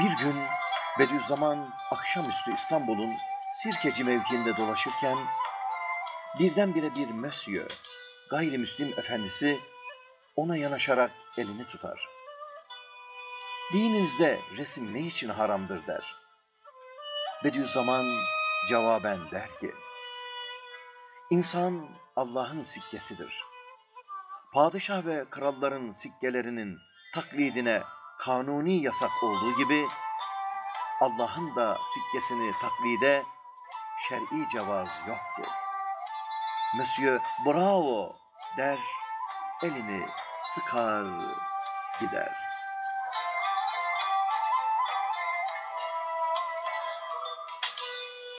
Bir gün Bediüzzaman akşamüstü İstanbul'un Sirkeci mevkiinde dolaşırken birdenbire bir mösyö, gayrimüslim efendisi ona yanaşarak elini tutar. Dininizde resim ne için haramdır der. Bediüzzaman cevaben der ki, İnsan Allah'ın sikkesidir. Padişah ve kralların sikkelerinin taklidine kanuni yasak olduğu gibi Allah'ın da sikkesini taklide şer'i cevaz yoktur. Monsieur bravo der, elini sıkar gider.